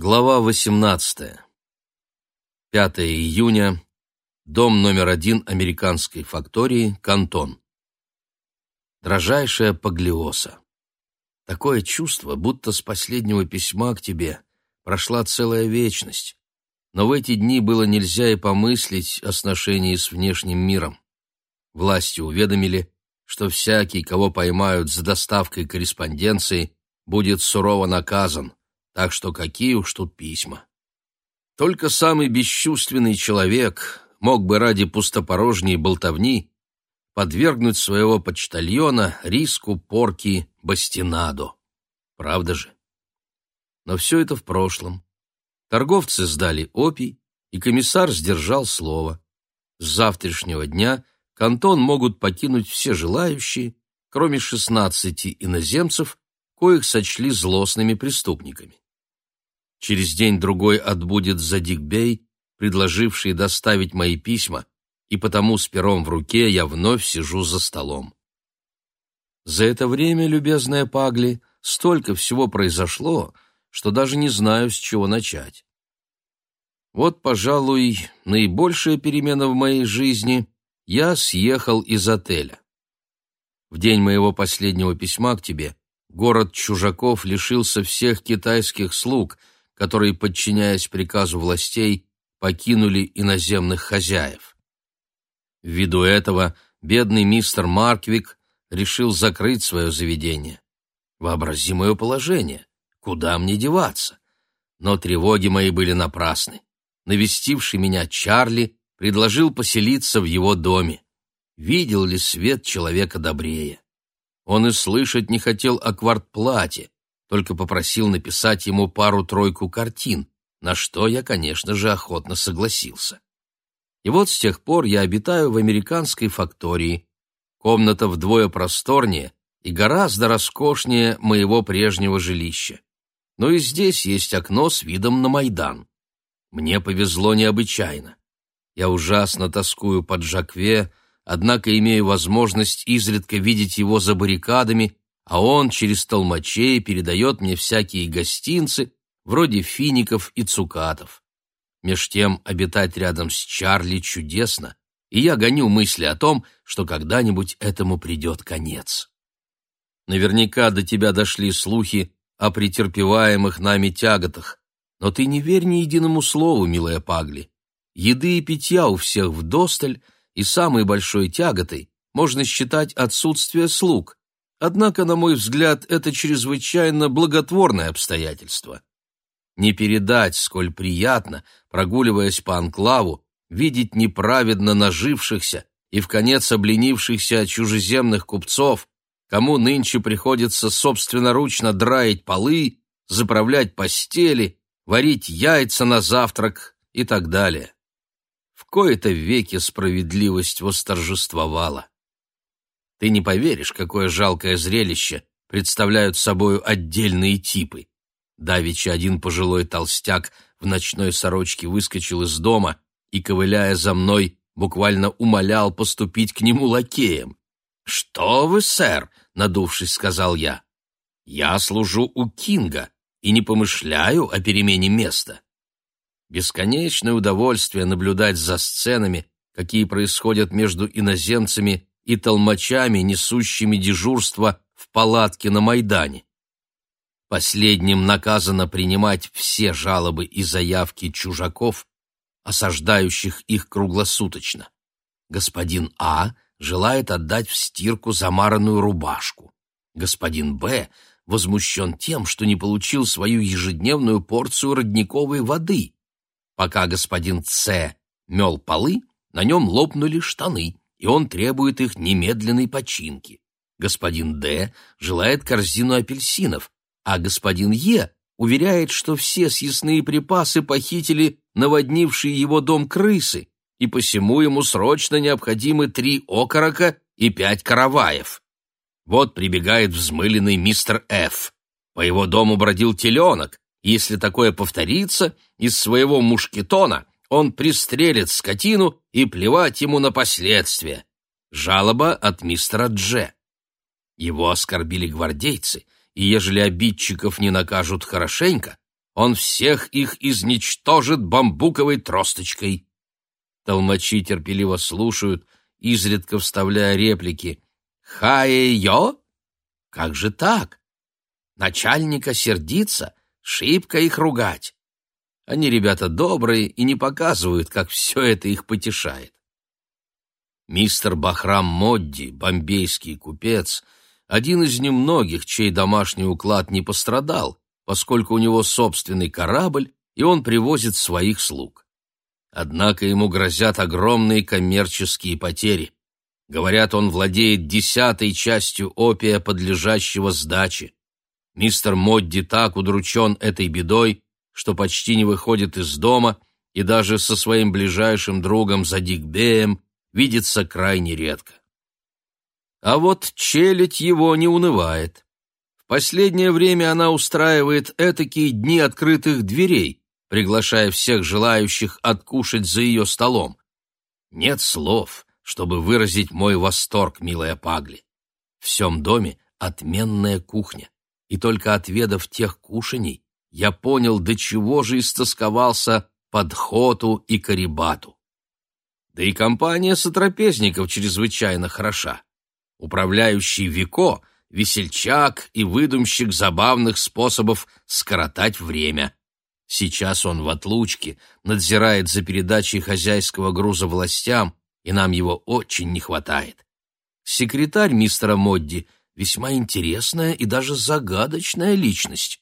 Глава 18. 5 июня. Дом номер один американской фактории, Кантон. Дрожайшая Паглиоса. Такое чувство, будто с последнего письма к тебе прошла целая вечность. Но в эти дни было нельзя и помыслить о сношении с внешним миром. Власти уведомили, что всякий, кого поймают с доставкой корреспонденции, будет сурово наказан, так что какие уж тут письма. Только самый бесчувственный человек мог бы ради пустопорожней болтовни подвергнуть своего почтальона риску порки бастинадо. Правда же? Но все это в прошлом. Торговцы сдали опий, и комиссар сдержал слово. С завтрашнего дня кантон могут покинуть все желающие, кроме шестнадцати иноземцев, коих сочли злостными преступниками. Через день-другой отбудет Задикбей, предложивший доставить мои письма, и потому с пером в руке я вновь сижу за столом. За это время, любезная Пагли, столько всего произошло, что даже не знаю, с чего начать. Вот, пожалуй, наибольшая перемена в моей жизни — я съехал из отеля. В день моего последнего письма к тебе город чужаков лишился всех китайских слуг — которые, подчиняясь приказу властей, покинули иноземных хозяев. Ввиду этого бедный мистер Марквик решил закрыть свое заведение. Вообразимое положение. Куда мне деваться? Но тревоги мои были напрасны. Навестивший меня Чарли предложил поселиться в его доме. Видел ли свет человека добрее? Он и слышать не хотел о квартплате, только попросил написать ему пару-тройку картин, на что я, конечно же, охотно согласился. И вот с тех пор я обитаю в американской фактории. Комната вдвое просторнее и гораздо роскошнее моего прежнего жилища. Но и здесь есть окно с видом на Майдан. Мне повезло необычайно. Я ужасно тоскую по Джакве, однако имею возможность изредка видеть его за баррикадами а он через толмачей передает мне всякие гостинцы, вроде фиников и цукатов. Меж тем обитать рядом с Чарли чудесно, и я гоню мысли о том, что когда-нибудь этому придет конец. Наверняка до тебя дошли слухи о претерпеваемых нами тяготах, но ты не верь ни единому слову, милая Пагли. Еды и питья у всех вдосталь, и самой большой тяготой можно считать отсутствие слуг, Однако, на мой взгляд, это чрезвычайно благотворное обстоятельство. Не передать, сколь приятно, прогуливаясь по анклаву, видеть неправедно нажившихся и в конец обленившихся чужеземных купцов, кому нынче приходится собственноручно драить полы, заправлять постели, варить яйца на завтрак и так далее. В кои-то веки справедливость восторжествовала. Ты не поверишь, какое жалкое зрелище представляют собою отдельные типы. Давича один пожилой толстяк в ночной сорочке выскочил из дома и, ковыляя за мной, буквально умолял поступить к нему лакеем. «Что вы, сэр?» — надувшись, сказал я. «Я служу у Кинга и не помышляю о перемене места». Бесконечное удовольствие наблюдать за сценами, какие происходят между иноземцами и толмачами, несущими дежурство в палатке на Майдане. Последним наказано принимать все жалобы и заявки чужаков, осаждающих их круглосуточно. Господин А желает отдать в стирку замаранную рубашку. Господин Б возмущен тем, что не получил свою ежедневную порцию родниковой воды. Пока господин С мел полы, на нем лопнули штаны и он требует их немедленной починки. Господин Д. желает корзину апельсинов, а господин Е. уверяет, что все съестные припасы похитили наводнившие его дом крысы, и посему ему срочно необходимы три окорока и пять караваев. Вот прибегает взмыленный мистер Ф. По его дому бродил теленок, если такое повторится, из своего мушкетона он пристрелит скотину и плевать ему на последствия. Жалоба от мистера Дже. Его оскорбили гвардейцы, и ежели обидчиков не накажут хорошенько, Он всех их изничтожит бамбуковой тросточкой. Толмачи терпеливо слушают, изредка вставляя реплики. «Хае-йо? Как же так? Начальника сердиться, шибко их ругать. Они ребята добрые и не показывают, как все это их потешает. Мистер Бахрам Модди, бомбейский купец, один из немногих, чей домашний уклад не пострадал, поскольку у него собственный корабль, и он привозит своих слуг. Однако ему грозят огромные коммерческие потери. Говорят, он владеет десятой частью опия, подлежащего сдаче. Мистер Модди так удручен этой бедой, что почти не выходит из дома и даже со своим ближайшим другом Задикбеем видится крайне редко. А вот челядь его не унывает последнее время она устраивает этакие дни открытых дверей, приглашая всех желающих откушать за ее столом. Нет слов, чтобы выразить мой восторг, милая Пагли. В всем доме отменная кухня, и только отведав тех кушаний, я понял, до чего же истосковался подхоту и карибату. Да и компания сотрапезников чрезвычайно хороша. Управляющий Вико — весельчак и выдумщик забавных способов скоротать время. Сейчас он в отлучке, надзирает за передачей хозяйского груза властям, и нам его очень не хватает. Секретарь мистера Модди весьма интересная и даже загадочная личность.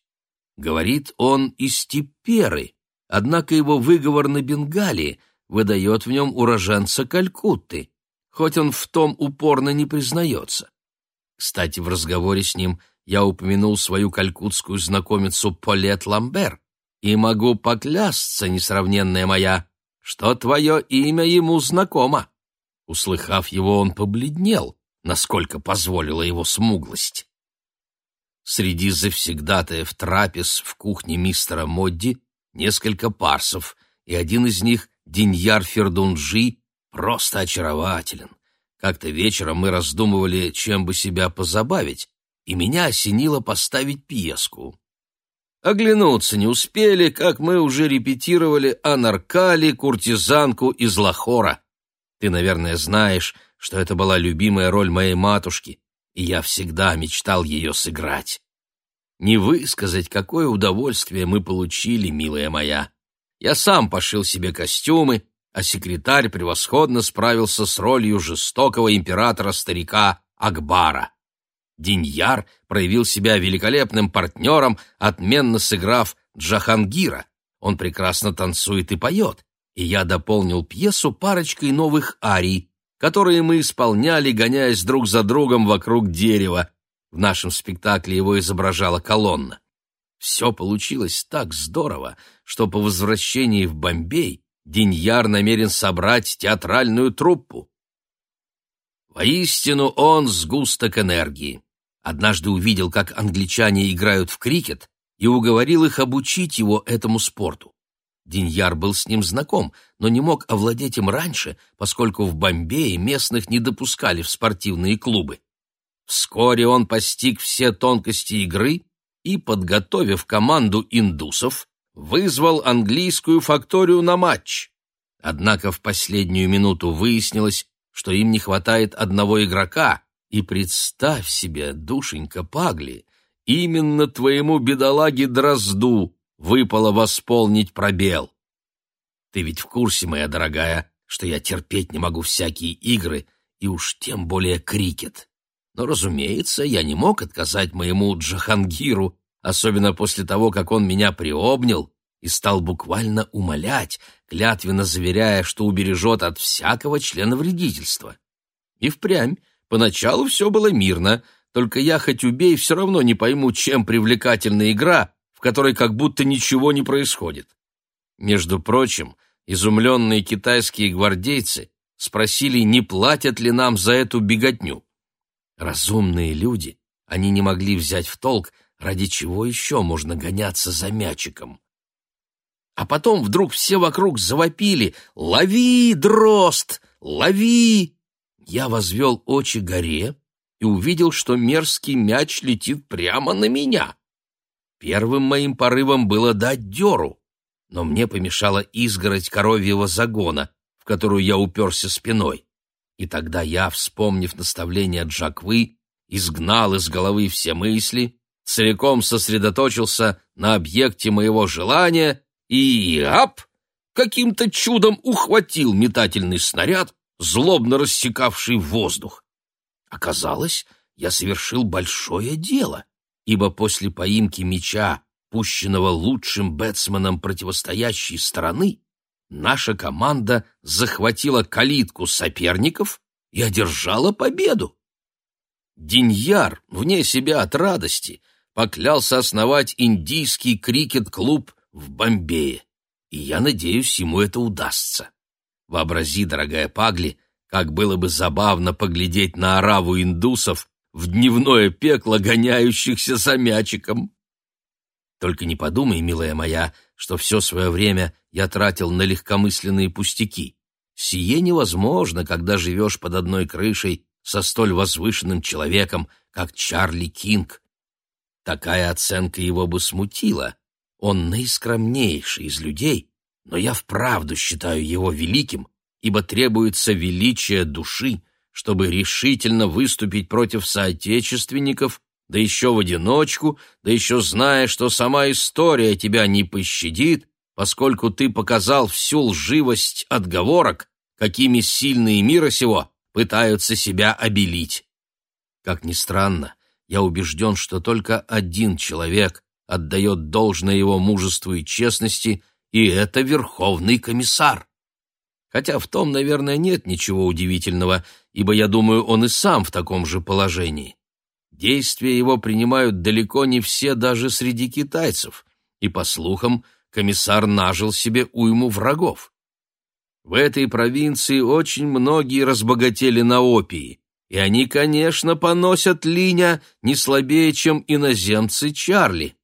Говорит он из Типеры, однако его выговор на Бенгалии выдает в нем уроженца Калькутты, хоть он в том упорно не признается. Кстати, в разговоре с ним я упомянул свою калькутскую знакомицу Полет Ламбер, и могу поклясться, несравненная моя, что твое имя ему знакомо. Услыхав его, он побледнел, насколько позволила его смуглость. Среди завсегдатаев трапез в кухне мистера Модди несколько парсов, и один из них, Диньяр Фердунжи, просто очарователен. Как-то вечером мы раздумывали, чем бы себя позабавить, и меня осенило поставить пьеску. Оглянуться не успели, как мы уже репетировали о Наркале, куртизанку из Лахора. Ты, наверное, знаешь, что это была любимая роль моей матушки, и я всегда мечтал ее сыграть. Не высказать, какое удовольствие мы получили, милая моя. Я сам пошил себе костюмы, а секретарь превосходно справился с ролью жестокого императора-старика Акбара. Диньяр проявил себя великолепным партнером, отменно сыграв Джахангира. Он прекрасно танцует и поет, и я дополнил пьесу парочкой новых арий, которые мы исполняли, гоняясь друг за другом вокруг дерева. В нашем спектакле его изображала колонна. Все получилось так здорово, что по возвращении в Бомбей Диньяр намерен собрать театральную труппу. Воистину он сгусток энергии. Однажды увидел, как англичане играют в крикет, и уговорил их обучить его этому спорту. Диньяр был с ним знаком, но не мог овладеть им раньше, поскольку в Бомбее местных не допускали в спортивные клубы. Вскоре он постиг все тонкости игры и, подготовив команду индусов, вызвал английскую факторию на матч. Однако в последнюю минуту выяснилось, что им не хватает одного игрока, и представь себе, душенька Пагли, именно твоему бедолаге Дрозду выпало восполнить пробел. Ты ведь в курсе, моя дорогая, что я терпеть не могу всякие игры, и уж тем более крикет. Но, разумеется, я не мог отказать моему Джахангиру особенно после того, как он меня приобнял и стал буквально умолять, клятвенно заверяя, что убережет от всякого члена вредительства. И впрямь, поначалу все было мирно, только я, хоть убей, все равно не пойму, чем привлекательна игра, в которой как будто ничего не происходит. Между прочим, изумленные китайские гвардейцы спросили, не платят ли нам за эту беготню. Разумные люди, они не могли взять в толк, Ради чего еще можно гоняться за мячиком? А потом вдруг все вокруг завопили «Лови, дрозд! Лови!» Я возвел очи горе и увидел, что мерзкий мяч летит прямо на меня. Первым моим порывом было дать дёру, но мне помешала изгородь коровьего загона, в которую я уперся спиной. И тогда я, вспомнив наставление Джаквы, изгнал из головы все мысли, целиком сосредоточился на объекте моего желания и, ап, каким-то чудом ухватил метательный снаряд, злобно рассекавший воздух. Оказалось, я совершил большое дело, ибо после поимки меча, пущенного лучшим бэтсменом противостоящей стороны, наша команда захватила калитку соперников и одержала победу. Диньяр, вне себя от радости, поклялся основать индийский крикет-клуб в Бомбее, и я надеюсь, ему это удастся. Вообрази, дорогая Пагли, как было бы забавно поглядеть на ораву индусов в дневное пекло гоняющихся за мячиком. Только не подумай, милая моя, что все свое время я тратил на легкомысленные пустяки. Сие невозможно, когда живешь под одной крышей со столь возвышенным человеком, как Чарли Кинг. Такая оценка его бы смутила. Он наискромнейший из людей, но я вправду считаю его великим, ибо требуется величие души, чтобы решительно выступить против соотечественников, да еще в одиночку, да еще зная, что сама история тебя не пощадит, поскольку ты показал всю лживость отговорок, какими сильные мира сего пытаются себя обелить. Как ни странно, я убежден, что только один человек отдает должное его мужеству и честности, и это Верховный комиссар. Хотя в том, наверное, нет ничего удивительного, ибо, я думаю, он и сам в таком же положении. Действия его принимают далеко не все даже среди китайцев, и, по слухам, комиссар нажил себе уйму врагов. В этой провинции очень многие разбогатели на опии, и они, конечно, поносят Линя не слабее, чем иноземцы Чарли.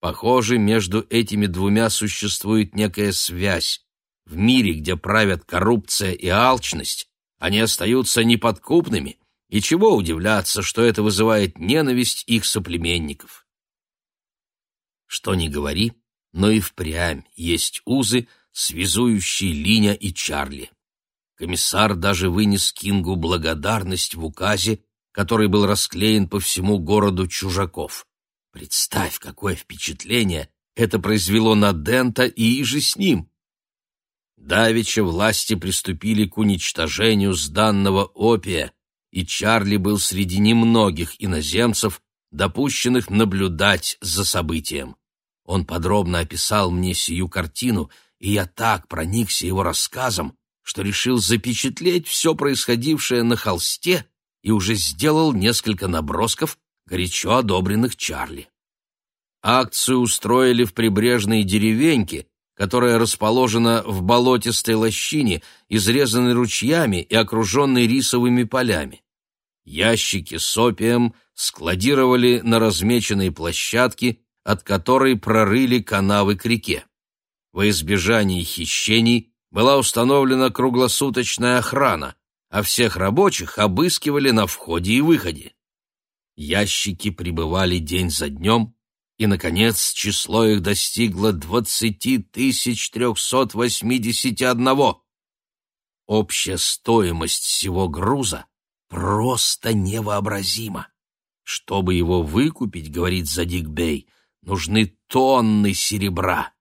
Похоже, между этими двумя существует некая связь. В мире, где правят коррупция и алчность, они остаются неподкупными, и чего удивляться, что это вызывает ненависть их соплеменников. Что ни говори, но и впрямь есть узы, связующий Линя и Чарли. Комиссар даже вынес Кингу благодарность в указе, который был расклеен по всему городу чужаков. Представь, какое впечатление это произвело на Дента и иже с ним. Давича власти приступили к уничтожению сданного опия, и Чарли был среди немногих иноземцев, допущенных наблюдать за событием. Он подробно описал мне сию картину, и я так проникся его рассказом, что решил запечатлеть все происходившее на холсте и уже сделал несколько набросков, горячо одобренных Чарли. Акцию устроили в прибрежной деревеньке, которая расположена в болотистой лощине, изрезанной ручьями и окруженной рисовыми полями. Ящики с опием складировали на размеченной площадке, от которой прорыли канавы к реке. Во избежание хищений была установлена круглосуточная охрана, а всех рабочих обыскивали на входе и выходе. Ящики прибывали день за днем, и, наконец, число их достигло двадцати тысяч трехсот восьмидесяти одного. Общая стоимость всего груза просто невообразима. Чтобы его выкупить, говорит Задик Бей, нужны тонны серебра.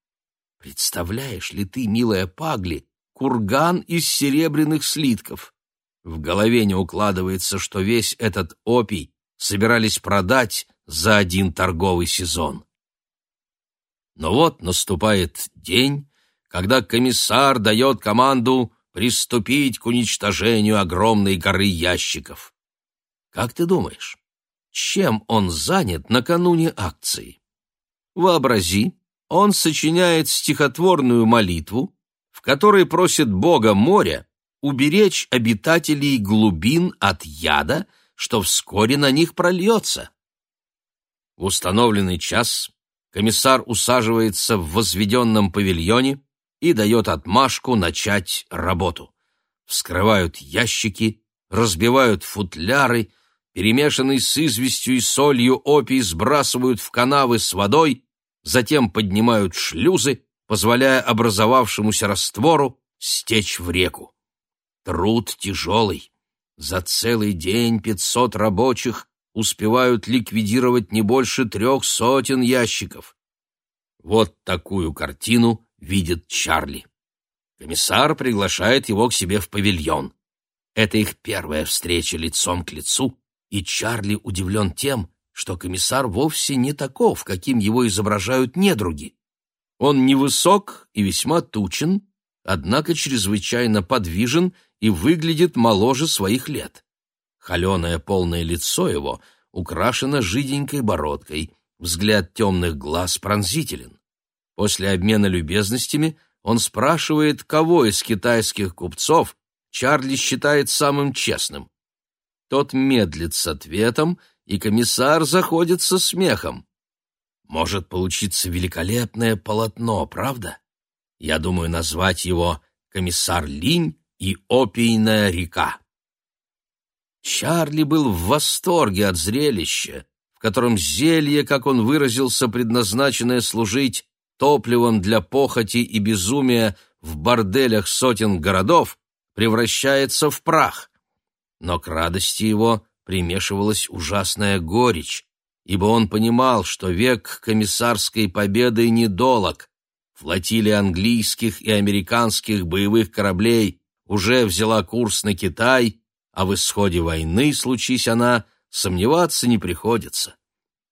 Представляешь ли ты, милая Пагли, курган из серебряных слитков? В голове не укладывается, что весь этот опий собирались продать за один торговый сезон. Но вот наступает день, когда комиссар дает команду приступить к уничтожению огромной горы ящиков. Как ты думаешь, чем он занят накануне акции? Вообрази, он сочиняет стихотворную молитву, в которой просит Бога моря уберечь обитателей глубин от яда, что вскоре на них прольется. В установленный час комиссар усаживается в возведенном павильоне и дает отмашку начать работу. Вскрывают ящики, разбивают футляры, перемешанный с известью и солью опий сбрасывают в канавы с водой затем поднимают шлюзы, позволяя образовавшемуся раствору стечь в реку. Труд тяжелый. За целый день пятьсот рабочих успевают ликвидировать не больше трех сотен ящиков. Вот такую картину видит Чарли. Комиссар приглашает его к себе в павильон. Это их первая встреча лицом к лицу, и Чарли удивлен тем, что комиссар вовсе не таков, каким его изображают недруги. Он невысок и весьма тучен, однако чрезвычайно подвижен и выглядит моложе своих лет. Холеное полное лицо его украшено жиденькой бородкой, взгляд темных глаз пронзителен. После обмена любезностями он спрашивает, кого из китайских купцов Чарли считает самым честным. Тот медлит с ответом, и комиссар заходит со смехом. Может получиться великолепное полотно, правда? Я думаю назвать его «Комиссар Линь и опийная река». Чарли был в восторге от зрелища, в котором зелье, как он выразился, предназначенное служить топливом для похоти и безумия в борделях сотен городов, превращается в прах. Но к радости его примешивалась ужасная горечь, ибо он понимал, что век комиссарской победы недолог. Флотилия английских и американских боевых кораблей уже взяла курс на Китай, а в исходе войны, случись она, сомневаться не приходится.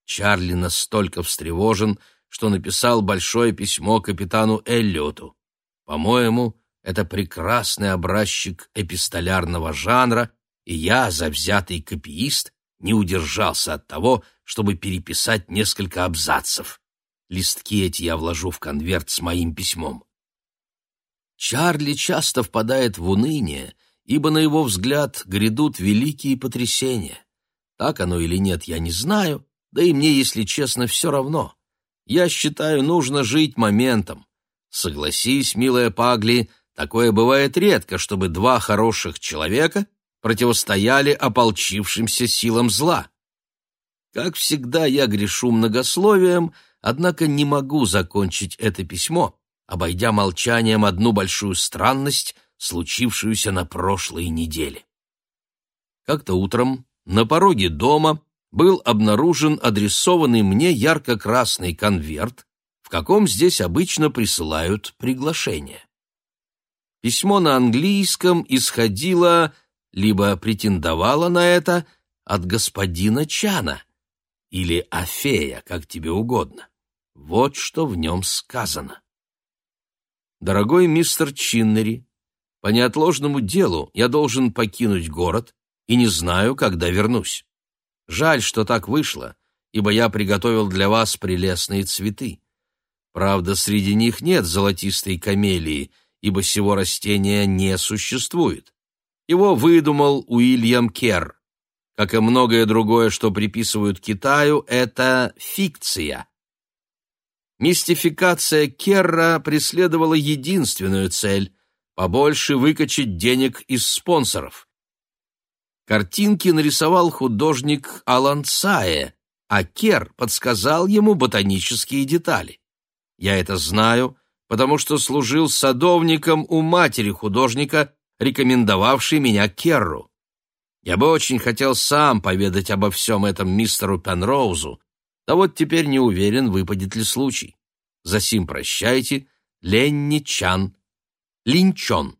Чарли настолько встревожен, что написал большое письмо капитану Эллиоту. По-моему, это прекрасный образчик эпистолярного жанра, и я, завзятый копиист, не удержался от того, чтобы переписать несколько абзацев. Листки эти я вложу в конверт с моим письмом. Чарли часто впадает в уныние, ибо, на его взгляд, грядут великие потрясения. Так оно или нет, я не знаю, да и мне, если честно, все равно. Я считаю, нужно жить моментом. Согласись, милая Пагли, такое бывает редко, чтобы два хороших человека противостояли ополчившимся силам зла. Как всегда, я грешу многословием, однако не могу закончить это письмо, обойдя молчанием одну большую странность, случившуюся на прошлой неделе. Как-то утром на пороге дома был обнаружен адресованный мне ярко-красный конверт, в каком здесь обычно присылают приглашение. Письмо на английском исходило, либо претендовало на это, от господина Чана или Афея, как тебе угодно. Вот что в нем сказано. Дорогой мистер Чиннери, по неотложному делу я должен покинуть город и не знаю, когда вернусь. Жаль, что так вышло, ибо я приготовил для вас прелестные цветы. Правда, среди них нет золотистой камелии, ибо сего растения не существует. Его выдумал Уильям Керр. Как и многое другое, что приписывают Китаю, это фикция. Мистификация Керра преследовала единственную цель — побольше выкачать денег из спонсоров. Картинки нарисовал художник Алан Сае, а Кер подсказал ему ботанические детали. Я это знаю, потому что служил садовником у матери художника, рекомендовавшей меня Керру. Я бы очень хотел сам поведать обо всем этом мистеру Пенроузу, да вот теперь не уверен, выпадет ли случай. Засим прощайте, Ленни Чан, Линчон.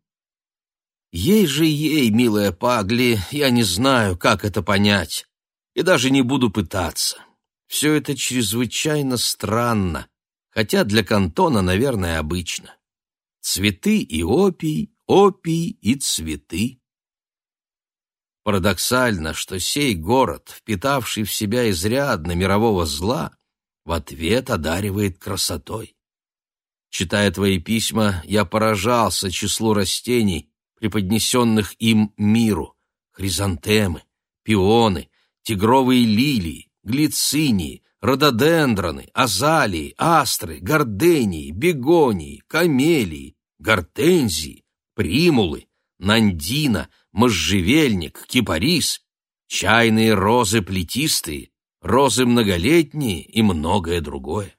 Ей же ей, милая Пагли, я не знаю, как это понять, и даже не буду пытаться. Все это чрезвычайно странно, хотя для кантона, наверное, обычно. Цветы и опий, опий и цветы. Парадоксально, что сей город, впитавший в себя изрядно мирового зла, в ответ одаривает красотой. Читая твои письма, я поражался числу растений, преподнесенных им миру, хризантемы, пионы, тигровые лилии, глицинии, рододендроны, азалии, астры, гордении, бегонии, камелии, гортензии, примулы, нандина, можжевельник, кипарис, чайные розы плетистые, розы многолетние и многое другое.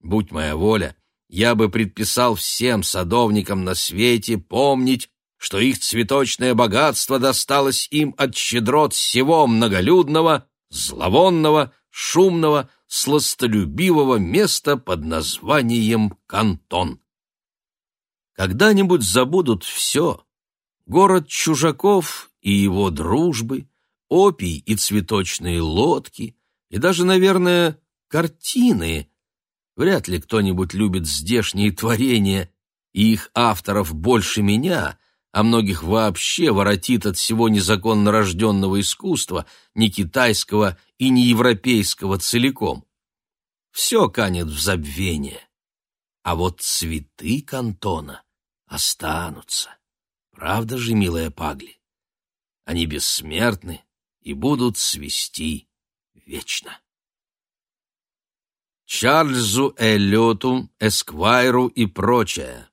Будь моя воля, я бы предписал всем садовникам на свете помнить, что их цветочное богатство досталось им от щедрот всего многолюдного, зловонного, шумного, сластолюбивого места под названием Кантон. Когда-нибудь забудут все. Город чужаков и его дружбы, опий и цветочные лодки, и даже, наверное, картины. Вряд ли кто-нибудь любит здешние творения, и их авторов больше меня, а многих вообще воротит от всего незаконно рожденного искусства, не китайского и не европейского целиком. Все канет в забвение. А вот цветы кантона останутся. Правда же, милая Пагли? Они бессмертны и будут свести вечно. Чарльзу Эллиоту, Эсквайру и прочее.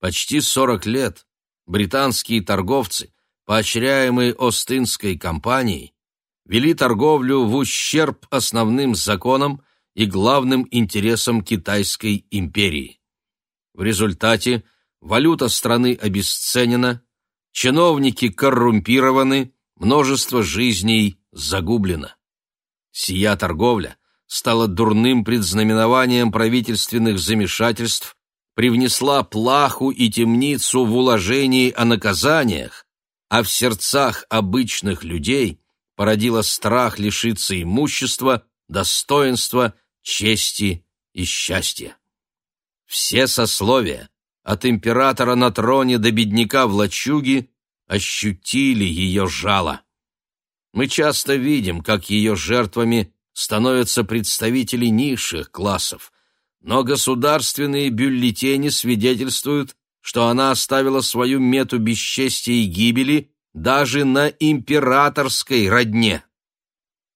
Почти сорок лет британские торговцы, поощряемые Остинской компанией, вели торговлю в ущерб основным законам и главным интересам Китайской империи. В результате валюта страны обесценена, чиновники коррумпированы, множество жизней загублено. Сия торговля стала дурным предзнаменованием правительственных замешательств привнесла плаху и темницу в уложении о наказаниях, а в сердцах обычных людей породила страх лишиться имущества, достоинства, чести и счастья. Все сословия, от императора на троне до бедняка в лачуге, ощутили ее жало. Мы часто видим, как ее жертвами становятся представители низших классов, но государственные бюллетени свидетельствуют, что она оставила свою мету бесчестия и гибели даже на императорской родне.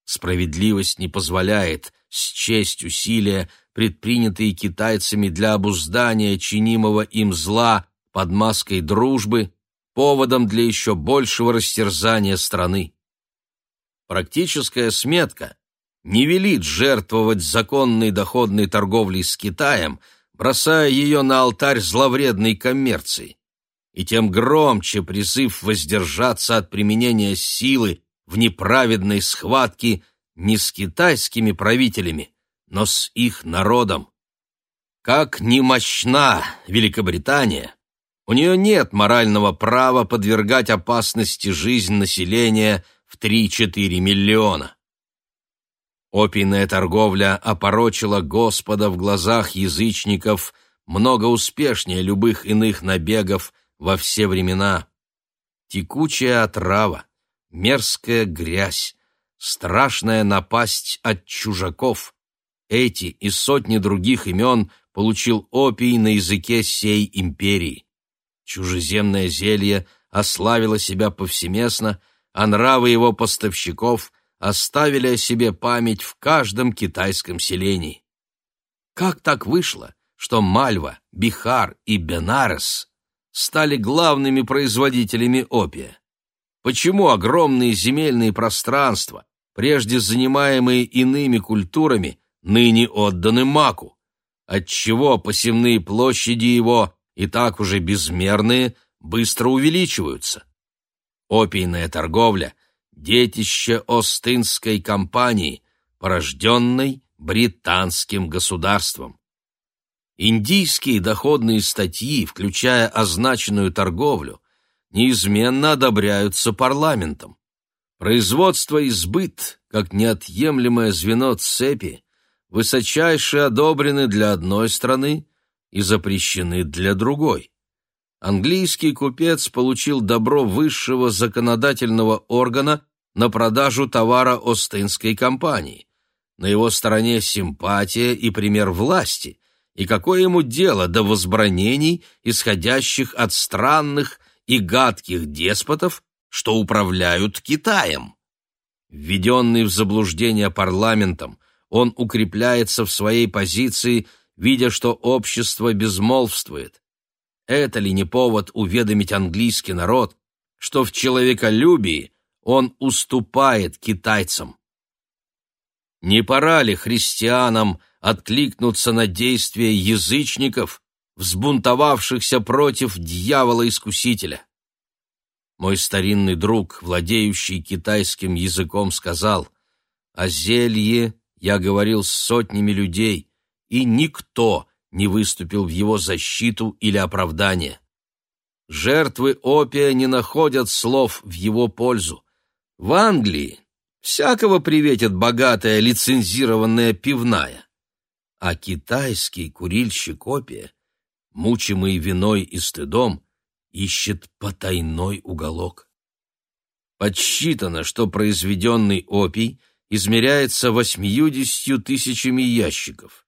Справедливость не позволяет счесть усилия, предпринятые китайцами для обуздания чинимого им зла под маской дружбы, поводом для еще большего растерзания страны. Практическая сметка не велит жертвовать законной доходной торговлей с Китаем, бросая ее на алтарь зловредной коммерции. И тем громче призыв воздержаться от применения силы в неправедной схватке не с китайскими правителями, но с их народом. Как ни мощна Великобритания, у нее нет морального права подвергать опасности жизнь населения в 3-4 миллиона. Опийная торговля опорочила Господа в глазах язычников много успешнее любых иных набегов во все времена. Текучая отрава, мерзкая грязь, страшная напасть от чужаков. Эти и сотни других имен получил опий на языке сей империи. Чужеземное зелье ославило себя повсеместно, а нравы его поставщиков оставили о себе память в каждом китайском селении. Как так вышло, что Мальва, Бихар и Бенарес стали главными производителями опия? Почему огромные земельные пространства, прежде занимаемые иными культурами, ныне отданы маку? Отчего посевные площади его, и так уже безмерные, быстро увеличиваются? Опийная торговля – детище Остинской компании, порожденной британским государством. Индийские доходные статьи, включая означенную торговлю, неизменно одобряются парламентом. Производство и сбыт, как неотъемлемое звено цепи, высочайше одобрены для одной страны и запрещены для другой. Английский купец получил добро высшего законодательного органа на продажу товара Остинской компании. На его стороне симпатия и пример власти, и какое ему дело до возбранений, исходящих от странных и гадких деспотов, что управляют Китаем. Введенный в заблуждение парламентом, он укрепляется в своей позиции, видя, что общество безмолвствует. Это ли не повод уведомить английский народ, что в человеколюбии он уступает китайцам. Не пора ли христианам откликнуться на действия язычников, взбунтовавшихся против дьявола-искусителя. Мой старинный друг, владеющий китайским языком, сказал, «О зелье я говорил с сотнями людей, и никто не выступил в его защиту или оправдание. Жертвы опия не находят слов в его пользу. В Англии всякого приветит богатая лицензированная пивная. А китайский курильщик опия, мучимый виной и стыдом, ищет потайной уголок. Подсчитано, что произведенный опий измеряется восьмидесятью тысячами ящиков.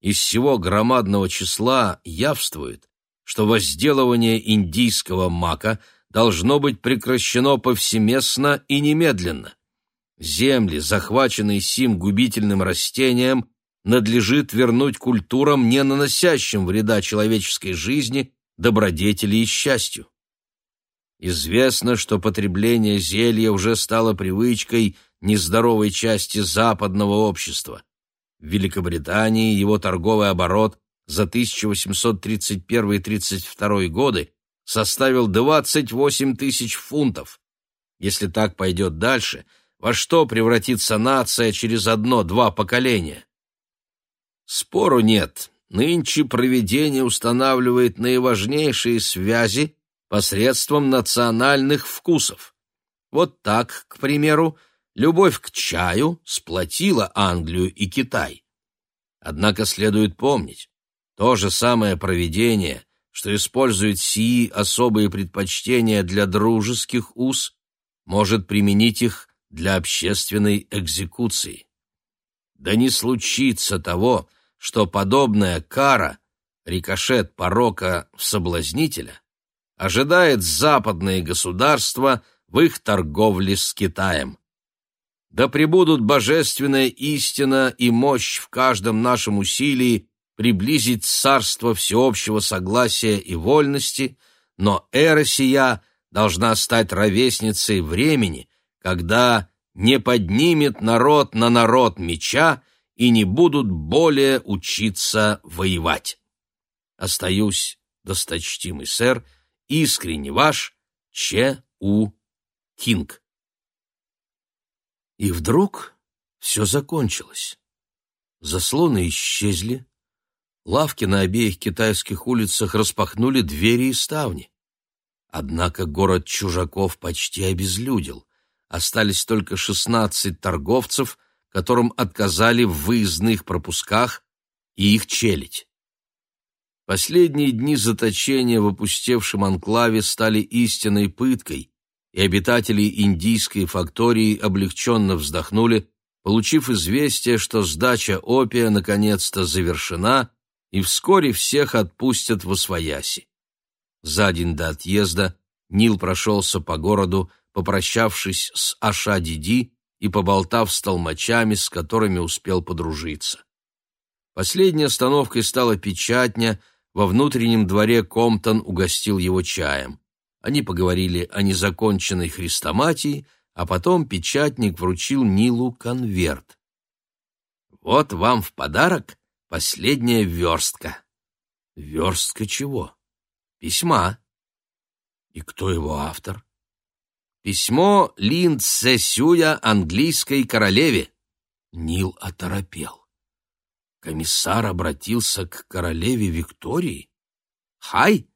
Из всего громадного числа явствует, что возделывание индийского мака должно быть прекращено повсеместно и немедленно. Земли, захваченные сим губительным растением, надлежит вернуть культурам, не наносящим вреда человеческой жизни, добродетели и счастью. Известно, что потребление зелья уже стало привычкой нездоровой части западного общества. В Великобритании его торговый оборот за 1831-32 годы составил 28 тысяч фунтов. Если так пойдет дальше, во что превратится нация через одно-два поколения? Спору нет. Нынче проведение устанавливает наиважнейшие связи посредством национальных вкусов. Вот так, к примеру, любовь к чаю сплотила Англию и Китай. Однако следует помнить, то же самое провидение, что использует сии особые предпочтения для дружеских уз, может применить их для общественной экзекуции. Да не случится того, что подобная кара, рикошет порока в соблазнителя, ожидает западные государства в их торговле с Китаем. Да пребудут божественная истина и мощь в каждом нашем усилии приблизить царство всеобщего согласия и вольности, но эра сия должна стать ровесницей времени, когда не поднимет народ на народ меча и не будут более учиться воевать. Остаюсь, досточтимый сэр, искренне ваш Че У Кинг. И вдруг все закончилось. Заслоны исчезли, Лавки на обеих китайских улицах распахнули двери и ставни. Однако город чужаков почти обезлюдил. Остались только шестнадцать торговцев, которым отказали в выездных пропусках, и их челядь. Последние дни заточения в опустевшем анклаве стали истинной пыткой, и обитатели индийской фактории облегченно вздохнули, получив известие, что сдача опия наконец-то завершена, и вскоре всех отпустят в Освояси. За день до отъезда Нил прошелся по городу, попрощавшись с Аша-Диди и поболтав с толмачами, с которыми успел подружиться. Последней остановкой стала печатня, во внутреннем дворе Комптон угостил его чаем. Они поговорили о незаконченной хрестоматии, а потом печатник вручил Нилу конверт. «Вот вам в подарок Последняя верстка. Верстка чего? Письма. И кто его автор? Письмо Лин Цесюя английской королеве. Нил оторопел. Комиссар обратился к королеве Виктории. Хай,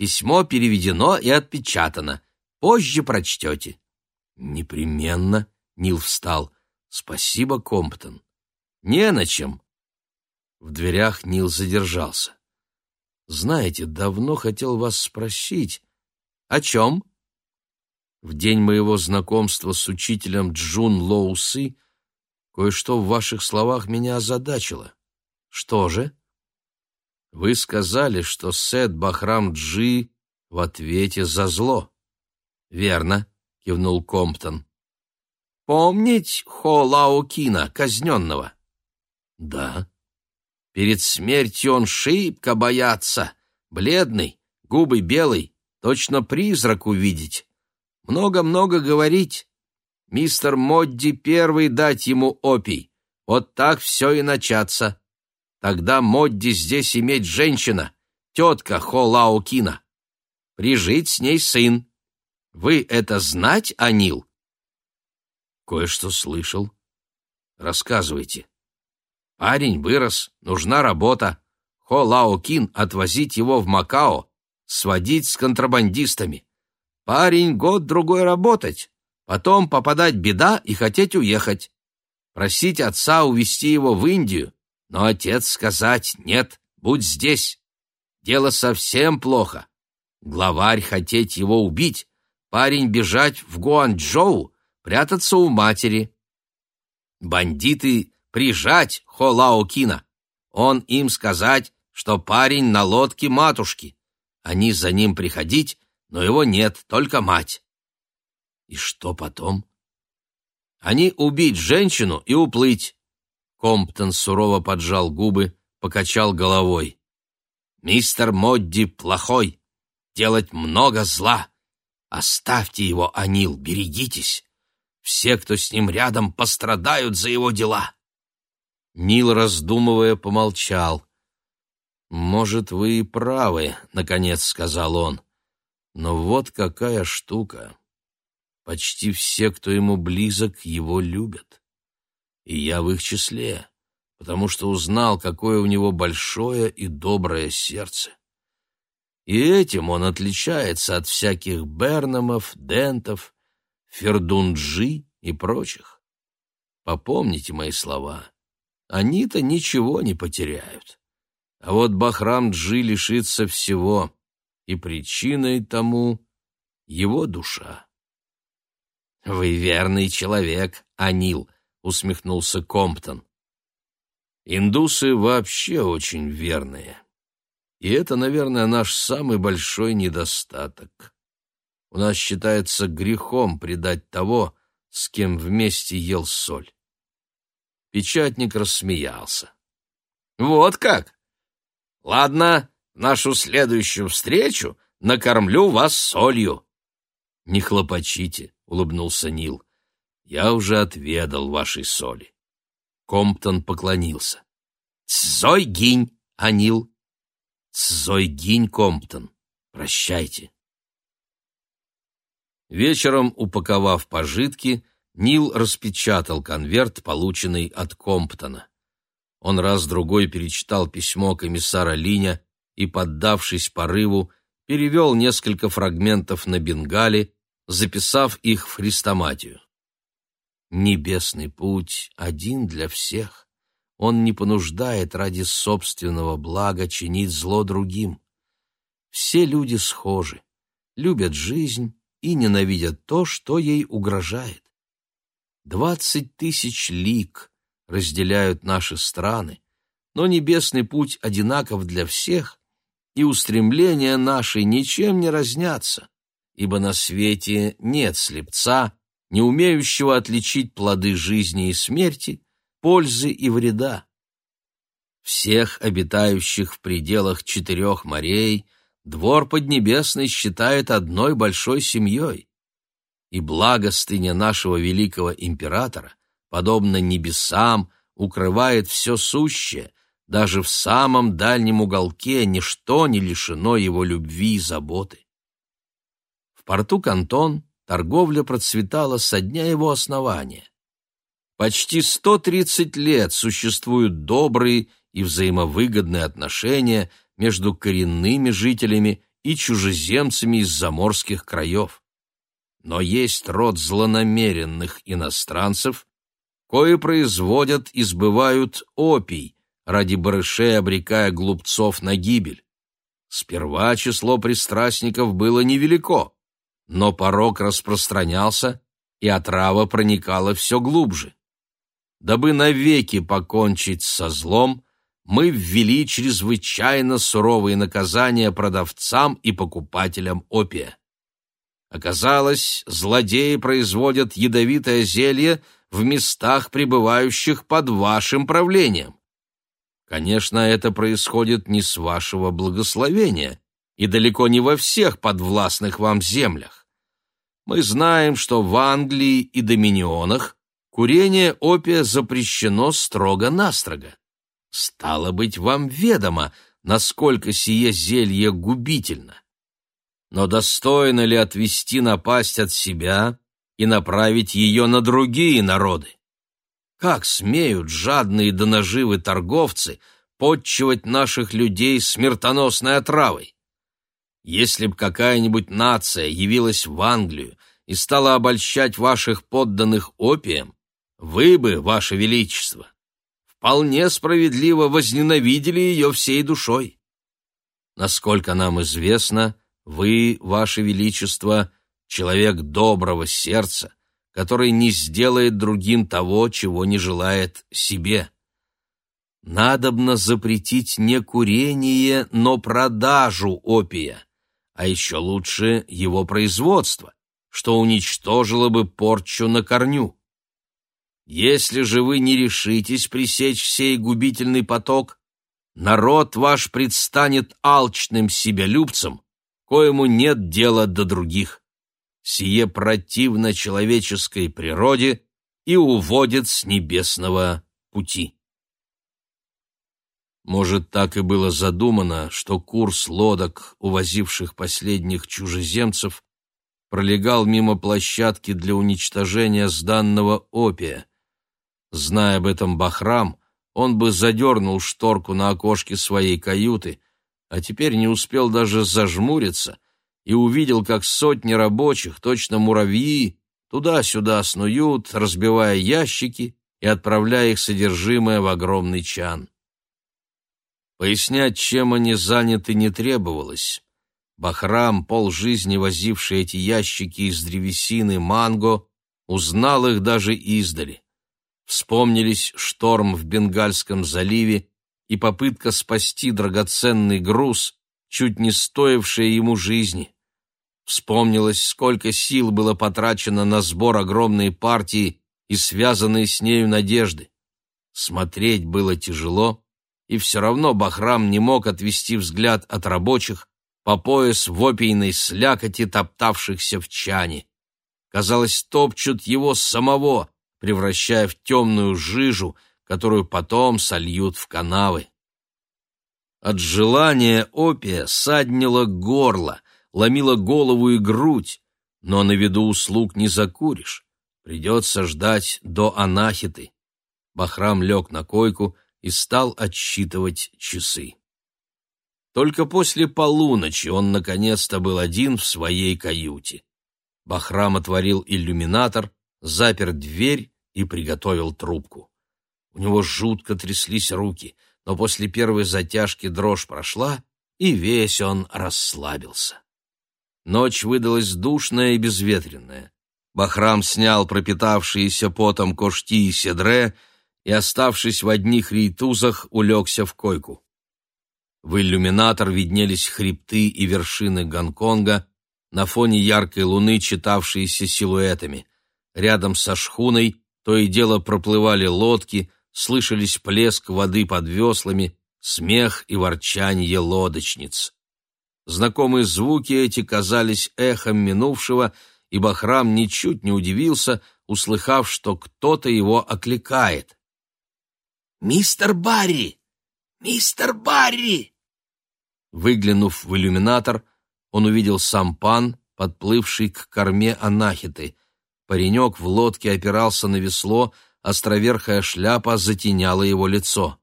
письмо переведено и отпечатано. Позже прочтете. Непременно, Нил встал. Спасибо, Комптон. Не на чем. В дверях Нил задержался. «Знаете, давно хотел вас спросить. О чем?» В день моего знакомства с учителем Джун Лоусы кое-что в ваших словах меня озадачило. Что же? Вы сказали, что Сет Бахрам Джи в ответе за зло. Верно, кивнул Комптон. Помнить Хо Лао казненного? Да. Перед смертью он шибко боятся. Бледный, губы белый, точно призрак увидеть. Много-много говорить. Мистер Модди первый дать ему опий. Вот так все и начаться. Тогда Модди здесь иметь женщина, тетка Хо Лао Кина. Прижить с ней сын. Вы это знать, Анил? Кое-что слышал. Рассказывайте. Парень вырос, нужна работа. Хо Лао Кин отвозить его в Макао, сводить с контрабандистами. Парень год-другой работать, потом попадать беда и хотеть уехать. Просить отца увезти его в Индию, но отец сказать «нет, будь здесь». Дело совсем плохо. Главарь хотеть его убить, парень бежать в Гуанчжоу, прятаться у матери. Бандиты прижать Кина. Он им сказать, что парень на лодке матушки. Они за ним приходить, но его нет, только мать. И что потом? Они убить женщину и уплыть. Комптон сурово поджал губы, покачал головой. Мистер Модди плохой, делать много зла. Оставьте его, Анил, берегитесь. Все, кто с ним рядом, пострадают за его дела. Нил, раздумывая, помолчал. «Может, вы и правы», — наконец сказал он. «Но вот какая штука. Почти все, кто ему близок, его любят. И я в их числе, потому что узнал, какое у него большое и доброе сердце. И этим он отличается от всяких Бернамов, Дентов, Фердунджи и прочих. Попомните мои слова. Они-то ничего не потеряют. А вот Бахрам-Джи лишится всего, и причиной тому его душа. «Вы верный человек, Анил», — усмехнулся Комптон. «Индусы вообще очень верные. И это, наверное, наш самый большой недостаток. У нас считается грехом предать того, с кем вместе ел соль». Печатник рассмеялся. «Вот как! Ладно, нашу следующую встречу накормлю вас солью. Не хлопочите, улыбнулся Нил. Я уже отведал вашей соли. Комптон поклонился. Цзой гинь, Анил. Цзой гинь, Комптон. Прощайте. Вечером, упаковав пожитки, Нил распечатал конверт, полученный от Комптона. Он раз-другой перечитал письмо комиссара Линя и, поддавшись порыву, перевел несколько фрагментов на бенгале, записав их в хрестоматию. Небесный путь один для всех. Он не понуждает ради собственного блага чинить зло другим. Все люди схожи, любят жизнь и ненавидят то, что ей угрожает. Двадцать тысяч лик — разделяют наши страны, но небесный путь одинаков для всех, и устремления наши ничем не разнятся, ибо на свете нет слепца, не умеющего отличить плоды жизни и смерти, пользы и вреда. Всех обитающих в пределах четырех морей двор Поднебесный считает одной большой семьей, и благостыня нашего великого императора подобно небесам, укрывает все сущее, даже в самом дальнем уголке ничто не лишено его любви и заботы. В порту Кантон торговля процветала со дня его основания. Почти 130 лет существуют добрые и взаимовыгодные отношения между коренными жителями и чужеземцами из заморских краев. Но есть род злонамеренных иностранцев, кое производят и сбывают опий, ради барышей обрекая глупцов на гибель. Сперва число пристрастников было невелико, но порог распространялся, и отрава проникала все глубже. Дабы навеки покончить со злом, мы ввели чрезвычайно суровые наказания продавцам и покупателям опия. Оказалось, злодеи производят ядовитое зелье в местах, пребывающих под вашим правлением. Конечно, это происходит не с вашего благословения и далеко не во всех подвластных вам землях. Мы знаем, что в Англии и Доминионах Курение опия запрещено строго-настрого. Стало быть, вам ведомо, насколько сие зелье губительно. Но достойно ли отвести напасть от себя и направить ее на другие народы? Как смеют жадные до наживы торговцы подчивать наших людей смертоносной отравой? Если б какая-нибудь нация явилась в Англию и стала обольщать ваших подданных опием, вы бы, ваше величество, вполне справедливо возненавидели ее всей душой. Насколько нам известно, вы, ваше величество, человек доброго сердца, который не сделает другим того, чего не желает себе. Надобно запретить не курение, но продажу опия, а еще лучше его производство, что уничтожило бы порчу на корню. Если же вы не решитесь пресечь сей губительный поток, народ ваш предстанет алчным себялюбцем, коему нет дела до других. Сие противно человеческой природе и уводит с небесного пути. Может, так и было задумано, что курс лодок, увозивших последних чужеземцев, пролегал мимо площадки для уничтожения сданного опия. Зная об этом Бахрам, он бы задернул шторку на окошке своей каюты, а теперь не успел даже зажмуриться и увидел, как сотни рабочих, точно муравьи, туда-сюда снуют, разбивая ящики и отправляя их содержимое в огромный чан. Пояснять, чем они заняты, не требовалось. Бахрам, полжизни возивший эти ящики из древесины манго, узнал их даже издали. Вспомнились шторм в Бенгальском заливе и попытка спасти драгоценный груз, чуть не стоившая ему жизни. Вспомнилось, сколько сил было потрачено на сбор огромной партии и связанные с нею надежды. Смотреть было тяжело, и все равно Бахрам не мог отвести взгляд от рабочих по пояс в опийной слякоти, топтавшихся в чане. Казалось, топчут его самого, превращая в темную жижу, которую потом сольют в канавы. От желания опия саднило горло, ломило голову и грудь, но на виду услуг не закуришь. Придется ждать до анахиты. Бахрам лег на койку и стал отсчитывать часы. Только после полуночи он наконец-то был один в своей каюте. Бахрам отворил иллюминатор, запер дверь и приготовил трубку. У него жутко тряслись руки, но после первой затяжки дрожь прошла, и весь он расслабился. Ночь выдалась душная и безветренная. Бахрам снял пропитавшиеся потом кошти и седре и, оставшись в одних рейтузах, улегся в койку. В иллюминатор виднелись хребты и вершины Гонконга, на фоне яркой луны, читавшиеся силуэтами. Рядом со шхуной то и дело проплывали лодки, слышались плеск воды под веслами, смех и ворчанье лодочниц. Знакомые звуки эти казались эхом минувшего, и Бахрам ничуть не удивился, услыхав, что кто-то его окликает. «Мистер Барри! Мистер Барри!» Выглянув в иллюминатор, он увидел сампан, подплывший к корме анахиты. Паренек в лодке опирался на весло, островерхая шляпа затеняла его лицо.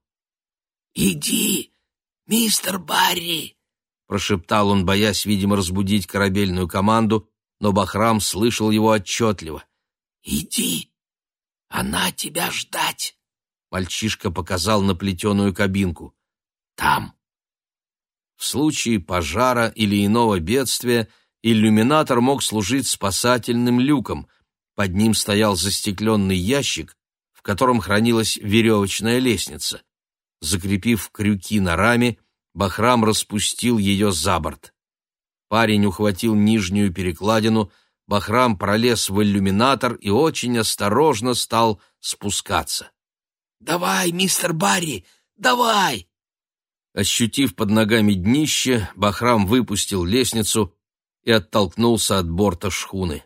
«Иди, мистер Барри!» — прошептал он, боясь, видимо, разбудить корабельную команду, но Бахрам слышал его отчетливо. «Иди, она тебя ждать!» Мальчишка показал на плетеную кабинку. «Там!» В случае пожара или иного бедствия иллюминатор мог служить спасательным люком. Под ним стоял застекленный ящик, в котором хранилась веревочная лестница. Закрепив крюки на раме, Бахрам распустил ее за борт. Парень ухватил нижнюю перекладину, Бахрам пролез в иллюминатор и очень осторожно стал спускаться. «Давай, мистер Барри, давай!» Ощутив под ногами днище, Бахрам выпустил лестницу и оттолкнулся от борта шхуны.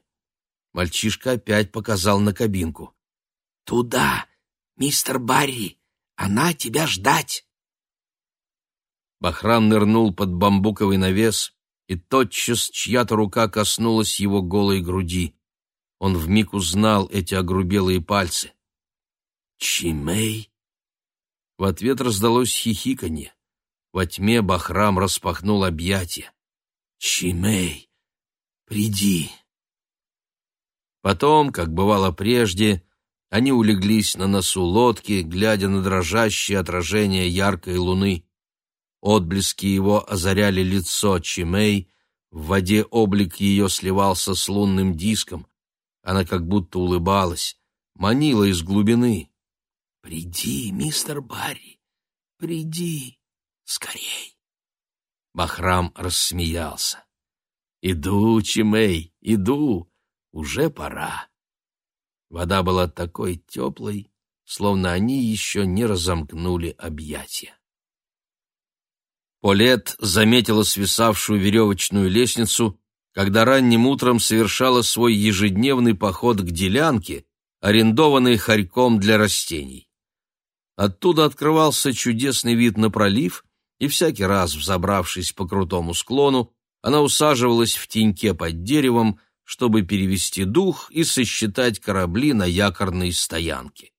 Мальчишка опять показал на кабинку. Туда, мистер Барри, она тебя ждать. Бахрам нырнул под бамбуковый навес, и тотчас чья-то рука коснулась его голой груди. Он вмиг узнал эти огрубелые пальцы. «Чимей?» В ответ раздалось хихиканье. Во тьме Бахрам распахнул объятия. «Чимей, приди!» Потом, как бывало прежде, они улеглись на носу лодки, глядя на дрожащее отражение яркой луны. Отблески его озаряли лицо Чимей, в воде облик ее сливался с лунным диском. Она как будто улыбалась, манила из глубины. «Приди, мистер Барри, приди скорей!» Бахрам рассмеялся. «Иду, Чимей, иду, уже пора». Вода была такой теплой, словно они еще не разомкнули объятия. Полет заметила свисавшую веревочную лестницу, когда ранним утром совершала свой ежедневный поход к делянке, арендованной хорьком для растений. Оттуда открывался чудесный вид на пролив, и всякий раз, взобравшись по крутому склону, она усаживалась в теньке под деревом, чтобы перевести дух и сосчитать корабли на якорной стоянке.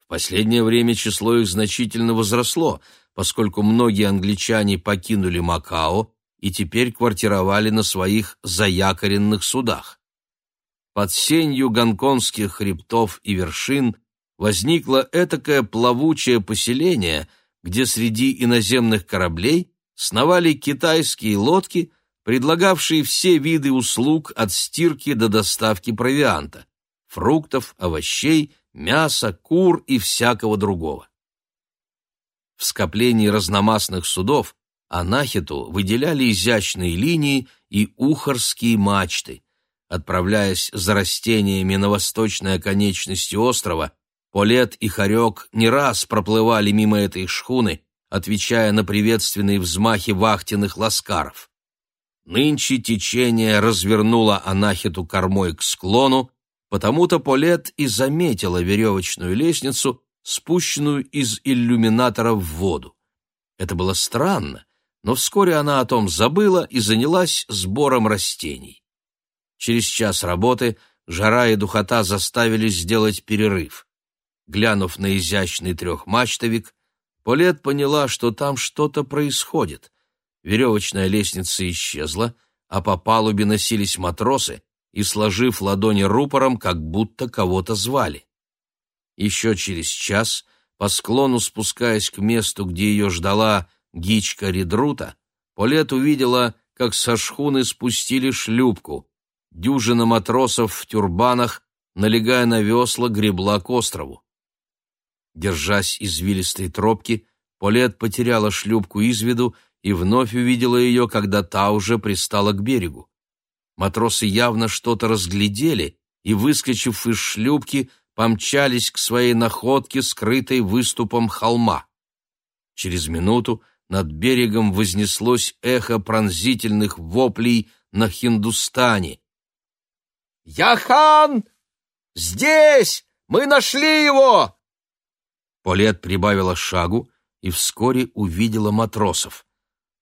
В последнее время число их значительно возросло — поскольку многие англичане покинули Макао и теперь квартировали на своих заякоренных судах. Под сенью гонконгских хребтов и вершин возникло этакое плавучее поселение, где среди иноземных кораблей сновали китайские лодки, предлагавшие все виды услуг от стирки до доставки провианта, фруктов, овощей, мяса, кур и всякого другого. В скоплении разномастных судов Анахиту выделяли изящные линии и ухарские мачты. Отправляясь за растениями на восточной оконечности острова, Полет и Харек не раз проплывали мимо этой шхуны, отвечая на приветственные взмахи вахтенных ласкаров. Нынче течение развернуло Анахиту кормой к склону, потому-то Полет и заметила веревочную лестницу, спущенную из иллюминатора в воду. Это было странно, но вскоре она о том забыла и занялась сбором растений. Через час работы жара и духота заставили сделать перерыв. Глянув на изящный трехмачтовик, Полет поняла, что там что-то происходит. Веревочная лестница исчезла, а по палубе носились матросы и, сложив ладони рупором, как будто кого-то звали. Еще через час, по склону спускаясь к месту, где ее ждала гичка Редрута, Полет увидела, как со шхуны спустили шлюпку. Дюжина матросов в тюрбанах, налегая на весла, гребла к острову. Держась извилистой тропки, Полет потеряла шлюпку из виду и вновь увидела ее, когда та уже пристала к берегу. Матросы явно что-то разглядели и, выскочив из шлюпки, помчались к своей находке, скрытой выступом холма. Через минуту над берегом вознеслось эхо пронзительных воплей на Хиндустане. «Яхан! Здесь! Мы нашли его!» Полет прибавила шагу и вскоре увидела матросов.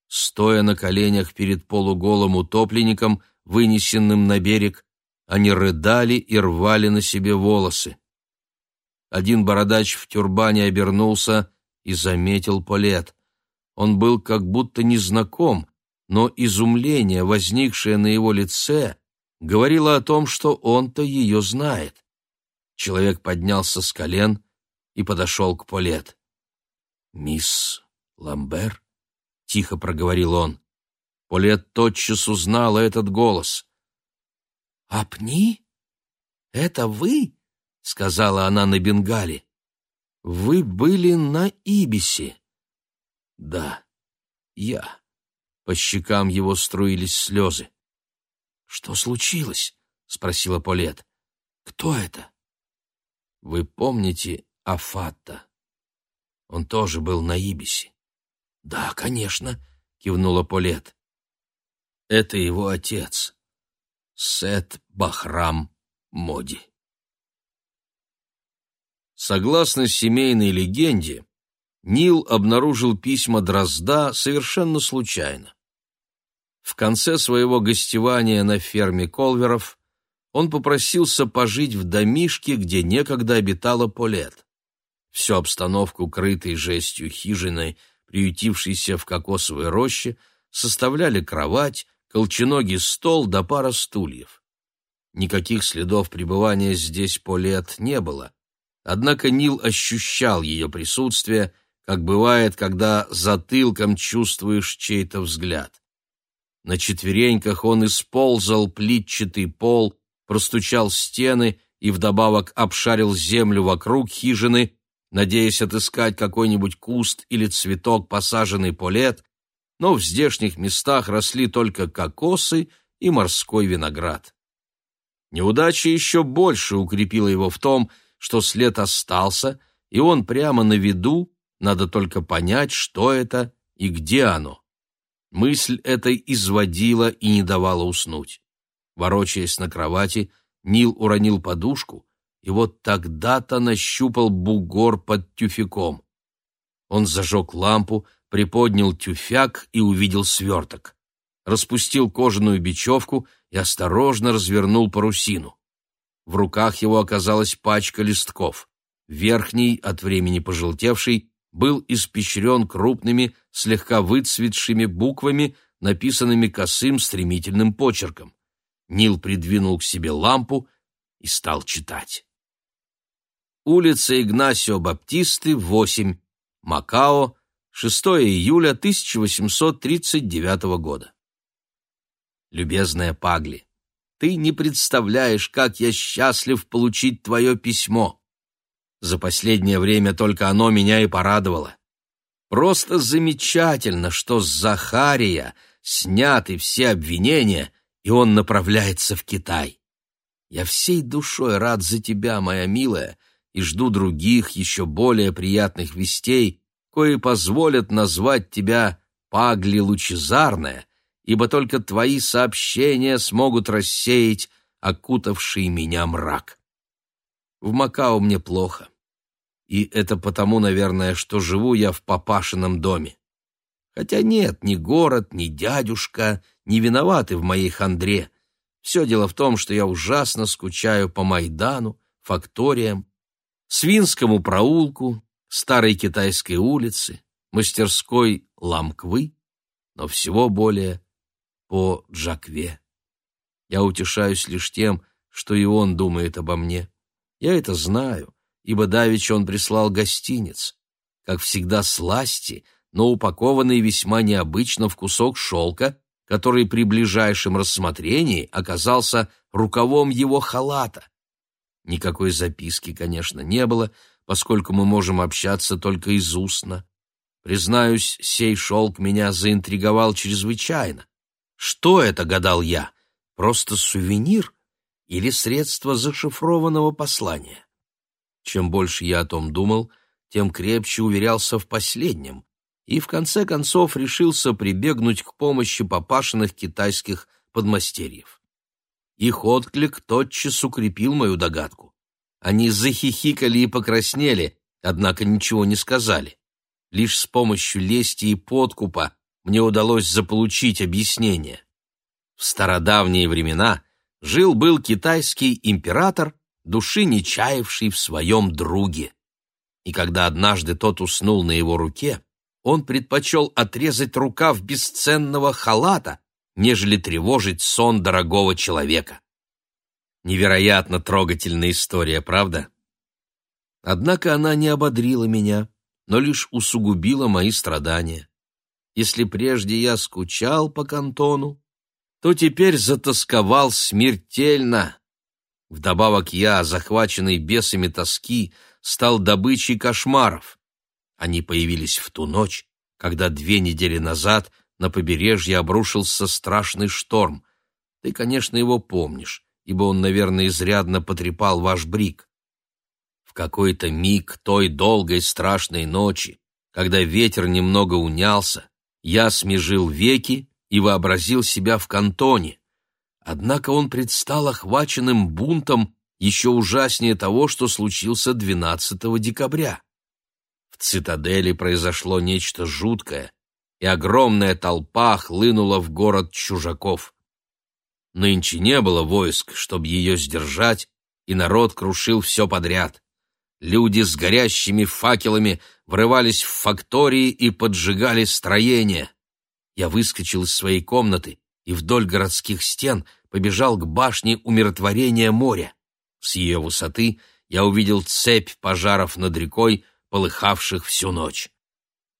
Стоя на коленях перед полуголым утопленником, вынесенным на берег, они рыдали и рвали на себе волосы. Один бородач в тюрбане обернулся и заметил Полет. Он был как будто незнаком, но изумление, возникшее на его лице, говорило о том, что он-то ее знает. Человек поднялся с колен и подошел к Полет. «Мисс Ламбер?» — тихо проговорил он. Полет тотчас узнала этот голос. «Апни? Это вы?» — сказала она на бенгале. «Вы были на Ибисе?» «Да, я». По щекам его струились слезы. «Что случилось?» — спросила Полет. «Кто это?» «Вы помните Афата? Он тоже был на Ибисе». «Да, конечно», — кивнула Полет. «Это его отец, Сет Бахрам Моди». Согласно семейной легенде, Нил обнаружил письма Дрозда совершенно случайно. В конце своего гостевания на ферме Колверов он попросился пожить в домишке, где некогда обитала Полет. Всю обстановку, крытой жестью хижиной, приютившейся в кокосовой роще, составляли кровать, колченогий стол да пара стульев. Никаких следов пребывания здесь Полет не было, однако Нил ощущал ее присутствие, как бывает, когда затылком чувствуешь чей-то взгляд. На четвереньках он исползал плитчатый пол, простучал стены и вдобавок обшарил землю вокруг хижины, надеясь отыскать какой-нибудь куст или цветок, посаженный по лет, но в здешних местах росли только кокосы и морской виноград. Неудача еще больше укрепила его в том, что след остался, и он прямо на виду, надо только понять, что это и где оно. Мысль эта изводила и не давала уснуть. Ворочаясь на кровати, Нил уронил подушку, и вот тогда-то нащупал бугор под тюфяком. Он зажег лампу, приподнял тюфяк и увидел сверток. Распустил кожаную бечевку и осторожно развернул парусину. В руках его оказалась пачка листков. Верхний, от времени пожелтевший, был испещрен крупными, слегка выцветшими буквами, написанными косым стремительным почерком. Нил придвинул к себе лампу и стал читать. Улица Игнасио Баптисты, 8, Макао, 6 июля 1839 года. Любезная Пагли, ты не представляешь, как я счастлив получить твое письмо. За последнее время только оно меня и порадовало. Просто замечательно, что с Захария сняты все обвинения, и он направляется в Китай. Я всей душой рад за тебя, моя милая, и жду других, еще более приятных вестей, кои позволят назвать тебя Пагли Лучезарная, ибо только твои сообщения смогут рассеять окутавший меня мрак. В Макао мне плохо. И это потому, наверное, что живу я в папашином доме. Хотя нет, ни город, ни дядюшка не виноваты в моей хандре. Все дело в том, что я ужасно скучаю по Майдану, факториям, Свинскому проулку, старой китайской улице, мастерской Ламквы, но всего более по Джакве. Я утешаюсь лишь тем, что и он думает обо мне. Я это знаю, ибо давеча он прислал гостиниц, как всегда сласти, но упакованный весьма необычно в кусок шелка, который при ближайшем рассмотрении оказался рукавом его халата. Никакой записки, конечно, не было, поскольку мы можем общаться только из устно. Признаюсь, сей шелк меня заинтриговал чрезвычайно. Что это, гадал я, просто сувенир или средство зашифрованного послания? Чем больше я о том думал, тем крепче уверялся в последнем, и в конце концов решился прибегнуть к помощи папашиных китайских подмастерьев. Их отклик тотчас укрепил мою догадку. Они захихикали и покраснели, однако ничего не сказали. Лишь с помощью лести и подкупа мне удалось заполучить объяснение. В стародавние времена жил-был китайский император, души не чаявший в своем друге. И когда однажды тот уснул на его руке, он предпочел отрезать рукав бесценного халата, нежели тревожить сон дорогого человека. Невероятно трогательная история, правда? Однако она не ободрила меня, но лишь усугубила мои страдания. Если прежде я скучал по кантону, то теперь затасковал смертельно. Вдобавок я, захваченный бесами тоски, стал добычей кошмаров. Они появились в ту ночь, когда две недели назад на побережье обрушился страшный шторм. Ты, конечно, его помнишь, ибо он, наверное, изрядно потрепал ваш брик. В какой-то миг той долгой страшной ночи, когда ветер немного унялся, я смежил веки и вообразил себя в кантоне. Однако он предстал охваченным бунтом еще ужаснее того, что случился 12 декабря. В цитадели произошло нечто жуткое, и огромная толпа хлынула в город чужаков. Нынче не было войск, чтобы ее сдержать, и народ крушил все подряд. Люди с горящими факелами врывались в фактории и поджигали строения. Я выскочил из своей комнаты и вдоль городских стен побежал к башне умиротворения моря. С ее высоты я увидел цепь пожаров над рекой, полыхавших всю ночь.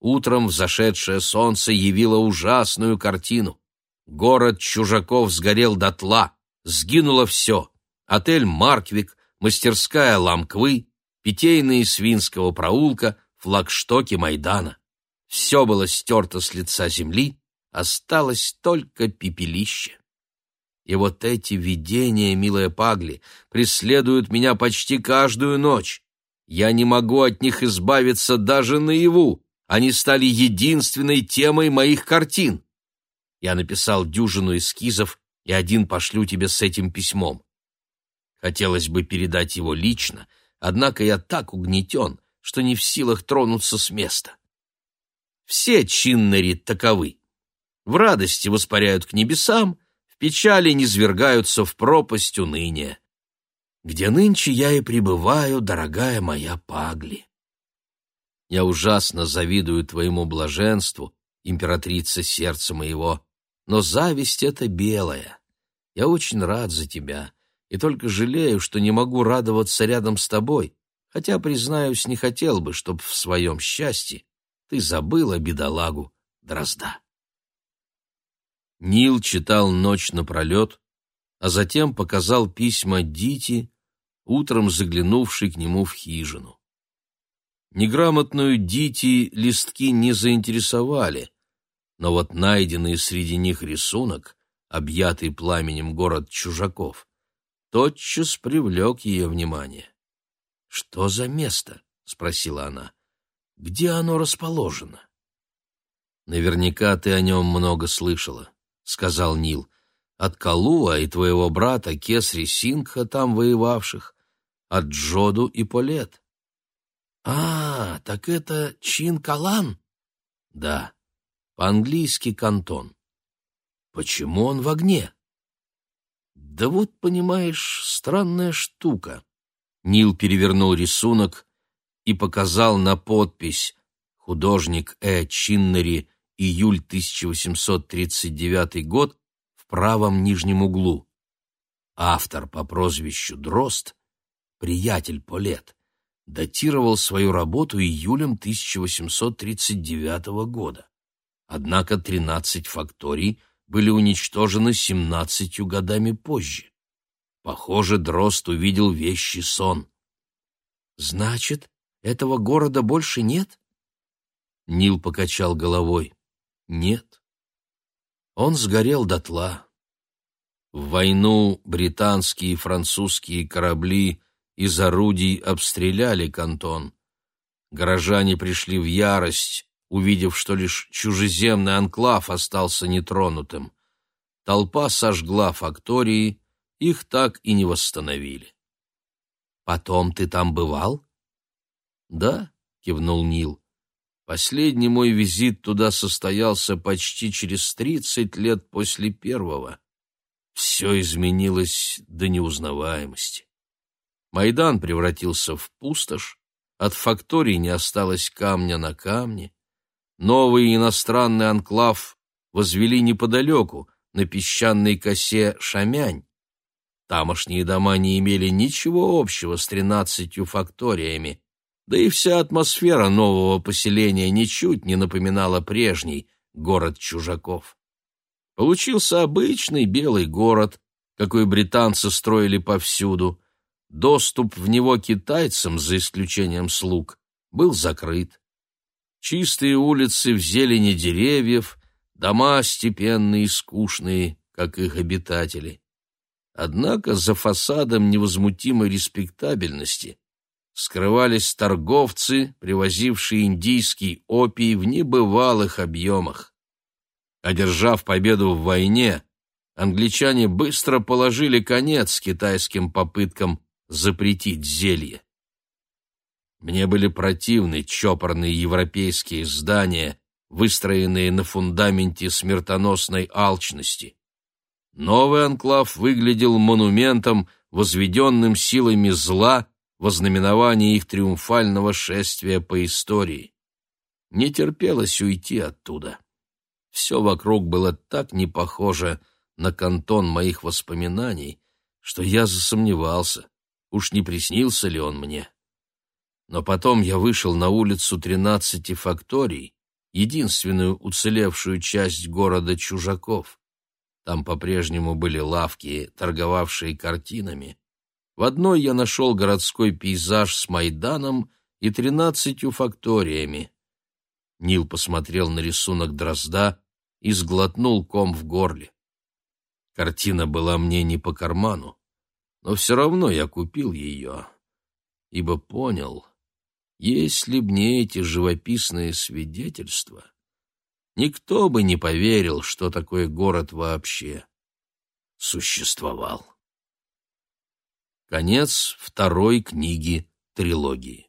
Утром взошедшее солнце явило ужасную картину. Город чужаков сгорел дотла, сгинуло все. Отель «Марквик», мастерская «Ламквы», питейные Свинского проулка, флагштоки Майдана. Все было стерто с лица земли, осталось только пепелище. И вот эти видения, милая Пагли, преследуют меня почти каждую ночь. Я не могу от них избавиться даже наяву. Они стали единственной темой моих картин. Я написал дюжину эскизов, и один пошлю тебе с этим письмом. Хотелось бы передать его лично, однако я так угнетен, что не в силах тронуться с места. Все чиннари таковы. В радости воспаряют к небесам, в печали низвергаются в пропасть уныния. Где нынче я и пребываю, дорогая моя Пагли. Я ужасно завидую твоему блаженству, императрица сердца моего, но зависть эта белая. Я очень рад за тебя и только жалею, что не могу радоваться рядом с тобой, хотя, признаюсь, не хотел бы, чтоб в своем счастье ты забыла бедолагу Дрозда. Нил читал ночь напролет, а затем показал письма Дити, утром заглянувшей к нему в хижину. Неграмотную Дити листки не заинтересовали, но вот найденный среди них рисунок, объятый пламенем город чужаков, тотчас привлек ее внимание. «Что за место?» — спросила она. «Где оно расположено?» «Наверняка ты о нем много слышала», — сказал Нил. «От Калуа и твоего брата Кесри Сингха, там воевавших, от Джоду и Полет». «А, так это Чин-Калан?» «Да, по-английски кантон». «Почему он в огне?» Да вот, понимаешь, странная штука. Нил перевернул рисунок и показал на подпись «Художник Э. Чиннери, июль 1839 год» в правом нижнем углу. Автор по прозвищу Дрозд, приятель Полет, датировал свою работу июлем 1839 года. Однако 13 факторий были уничтожены семнадцатью годами позже. Похоже, Дрозд увидел вещий сон. «Значит, этого города больше нет?» Нил покачал головой. «Нет. Он сгорел дотла. В войну британские и французские корабли из орудий обстреляли кантон. Горожане пришли в ярость, увидев, что лишь чужеземный анклав остался нетронутым. Толпа сожгла фактории, их так и не восстановили. «Потом ты там бывал?» «Да», — кивнул Нил. «Последний мой визит туда состоялся почти через тридцать лет после первого. Все изменилось до неузнаваемости. Майдан превратился в пустошь, от факторий не осталось камня на камне, Новый иностранный анклав возвели неподалеку, на песчаной косе Шамянь. Тамошние дома не имели ничего общего с тринадцатью факториями, да и вся атмосфера нового поселения ничуть не напоминала прежний город чужаков. Получился обычный белый город, какой британцы строили повсюду. Доступ в него китайцам, за исключением слуг, был закрыт. Чистые улицы в зелени деревьев, дома степенные и скучные, как их обитатели. Однако за фасадом невозмутимой респектабельности скрывались торговцы, привозившие индийский опий в небывалых объемах. Одержав победу в войне, англичане быстро положили конец китайским попыткам запретить зелье. Мне были противны чопорные европейские здания, выстроенные на фундаменте смертоносной алчности. Новый анклав выглядел монументом, возведенным силами зла во знаменование их триумфального шествия по истории. Не терпелось уйти оттуда. Все вокруг было так не похоже на кантон моих воспоминаний, что я засомневался, уж не приснился ли он мне. Но потом я вышел на улицу тринадцати факторий, единственную уцелевшую часть города чужаков. Там по-прежнему были лавки, торговавшие картинами. В одной я нашел городской пейзаж с Майданом и тринадцатью факториями. Нил посмотрел на рисунок дрозда и сглотнул ком в горле. Картина была мне не по карману, но все равно я купил ее, ибо понял, если б не эти живописные свидетельства, никто бы не поверил, что такой город вообще существовал. Конец второй книги трилогии.